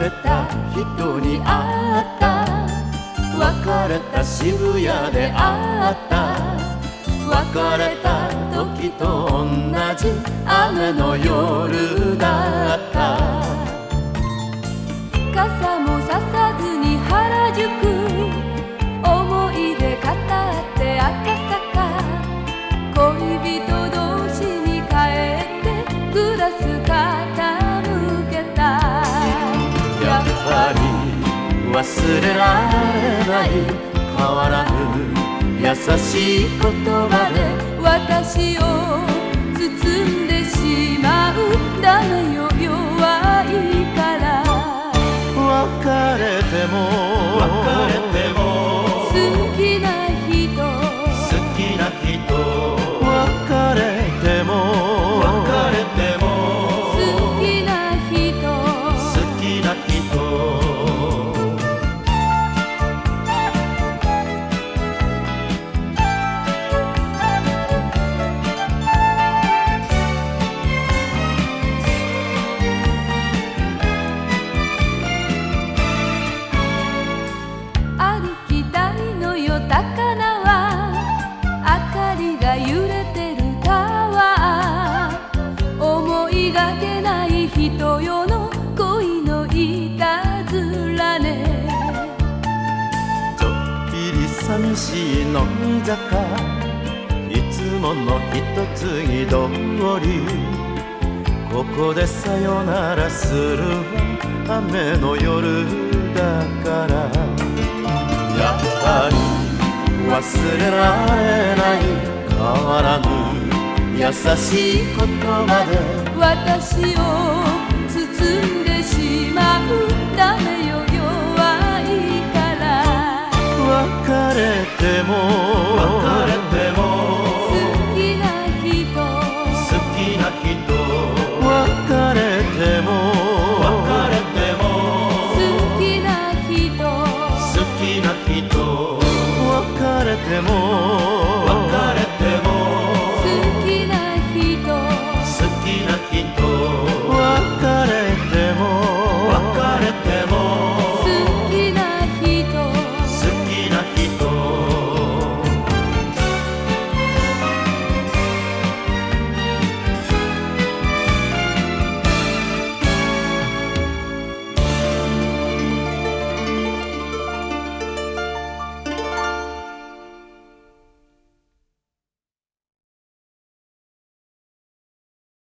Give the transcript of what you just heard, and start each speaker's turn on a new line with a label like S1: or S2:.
S1: れた人に会った。
S2: 別れた渋
S1: 谷
S2: で会った。別れた時と同じ雨の夜。
S1: 忘れられない変わらぬ優しい
S2: 言葉で私を包んでしまうダメよ弱いから
S1: 別れても別れ
S2: 人よの恋のいたずらね。
S1: ちょっぴり寂しい乃木坂いつもの一つぎ通り。ここでさよならする雨の夜だから。やっぱり忘れられない。変わらぬ優しい言葉で
S2: 私を包んでしまうダメよ弱いから。
S1: 別れても別れても
S2: 好きな人。好き
S1: な人。別れても別れても
S2: 好きな人。好き
S1: な人。別れても